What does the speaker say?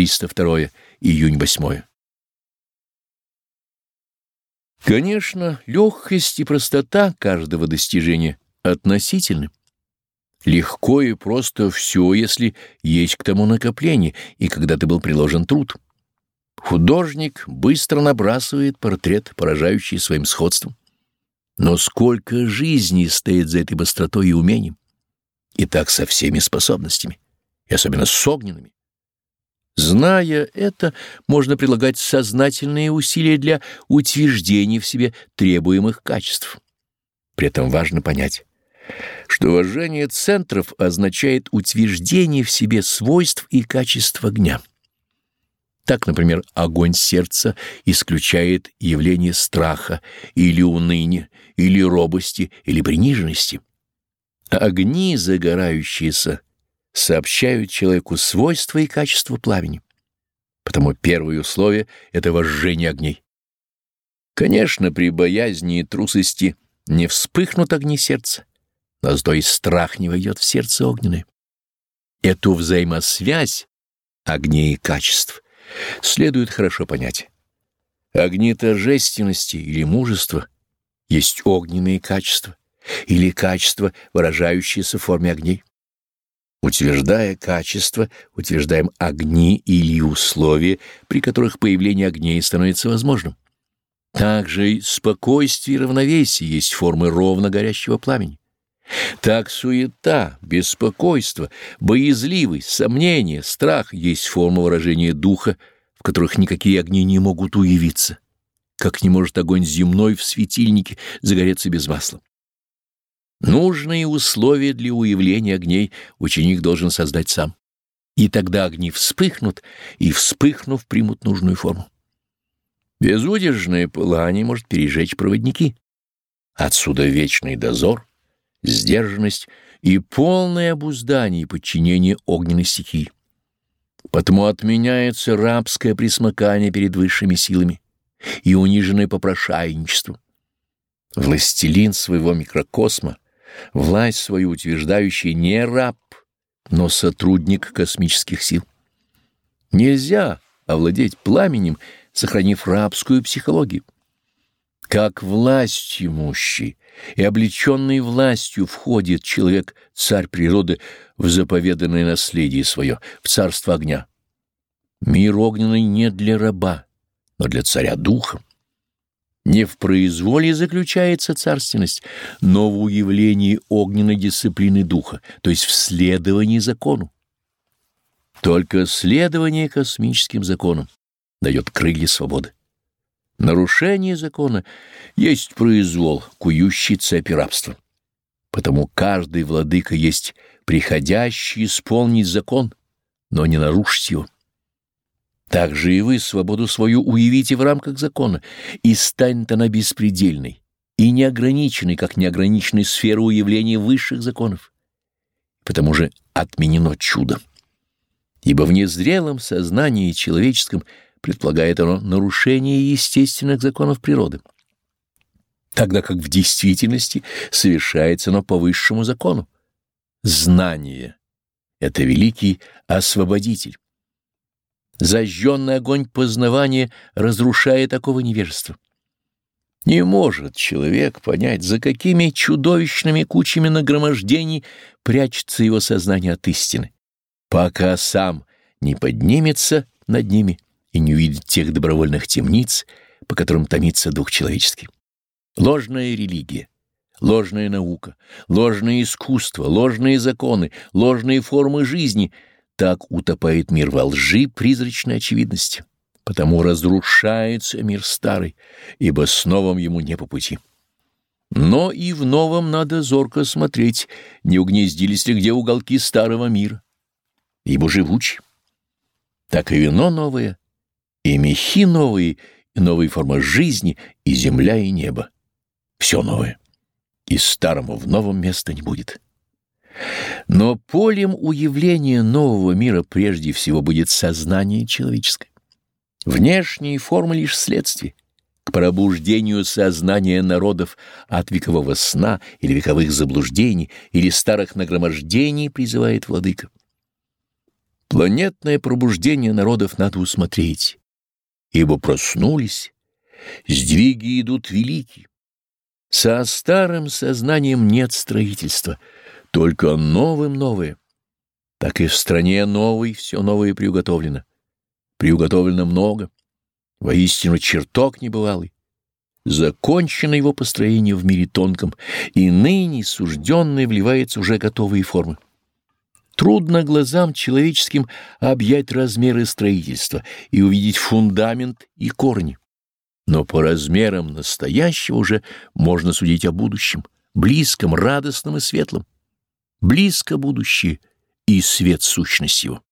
302 июнь 8. Конечно, легкость и простота каждого достижения относительны. Легко и просто все, если есть к тому накопление и когда ты был приложен труд. Художник быстро набрасывает портрет, поражающий своим сходством. Но сколько жизней стоит за этой быстротой и умением? И так со всеми способностями, и особенно с огненными. Зная это, можно прилагать сознательные усилия для утверждения в себе требуемых качеств. При этом важно понять, что уважение центров означает утверждение в себе свойств и качеств огня. Так, например, огонь сердца исключает явление страха или уныния, или робости, или приниженности. Огни, загорающиеся, сообщают человеку свойства и качества пламени. Потому первое условие — это вожжение огней. Конечно, при боязни и трусости не вспыхнут огни сердца, но зато и страх не войдет в сердце огненное. Эту взаимосвязь огней и качеств следует хорошо понять. Огни торжественности или мужества есть огненные качества или качества, выражающиеся в форме огней. Утверждая качество, утверждаем огни или условия, при которых появление огней становится возможным. Также и спокойствие и равновесие есть формы ровно горящего пламени. Так суета, беспокойство, боязливость, сомнение, страх есть форма выражения духа, в которых никакие огни не могут уявиться, как не может огонь земной в светильнике загореться без масла. Нужные условия для уявления огней ученик должен создать сам. И тогда огни вспыхнут, и, вспыхнув, примут нужную форму. Безудержное пылание может пережечь проводники. Отсюда вечный дозор, сдержанность и полное обуздание и подчинение огненной стихии. Потому отменяется рабское присмыкание перед высшими силами и униженное попрошайничество. Властелин своего микрокосма — власть свою утверждающий не раб, но сотрудник космических сил. Нельзя овладеть пламенем, сохранив рабскую психологию. Как власть имущий и облеченный властью входит человек, царь природы, в заповеданное наследие свое, в царство огня. Мир огненный не для раба, но для царя духа. Не в произволе заключается царственность, но в уявлении огненной дисциплины духа, то есть в следовании закону. Только следование космическим законам дает крылья свободы. Нарушение закона есть произвол, кующий цепи рабства. Потому каждый владыка есть приходящий исполнить закон, но не нарушить его. Так же и вы свободу свою уявите в рамках закона, и станет она беспредельной и неограниченной, как неограниченной сфера уявления высших законов. Потому же отменено чудо. Ибо в незрелом сознании человеческом предполагает оно нарушение естественных законов природы, тогда как в действительности совершается оно по высшему закону. Знание — это великий освободитель. Зажженный огонь познавания разрушает такого невежества. Не может человек понять, за какими чудовищными кучами нагромождений прячется его сознание от истины, пока сам не поднимется над ними и не увидит тех добровольных темниц, по которым томится дух человеческий. Ложная религия, ложная наука, ложное искусство, ложные законы, ложные формы жизни — так утопает мир во лжи призрачной очевидности, потому разрушается мир старый, ибо с новым ему не по пути. Но и в новом надо зорко смотреть, не угнездились ли где уголки старого мира, ибо живучи. Так и вино новое, и мехи новые, и новые формы жизни, и земля, и небо. Все новое. И старому в новом места не будет. Но полем уявления нового мира прежде всего будет сознание человеческое. Внешние формы лишь следствие. К пробуждению сознания народов от векового сна или вековых заблуждений или старых нагромождений призывает владыка. Планетное пробуждение народов надо усмотреть, ибо проснулись, сдвиги идут великие. Со старым сознанием нет строительства, только новым новое. Так и в стране новой все новое приуготовлено. Приуготовлено много. Воистину чертог небывалый. Закончено его построение в мире тонком, и ныне сужденное вливается уже готовые формы. Трудно глазам человеческим объять размеры строительства и увидеть фундамент и корни. Но по размерам настоящего уже можно судить о будущем, близком, радостном и светлом. Близко будущее и свет сущность его.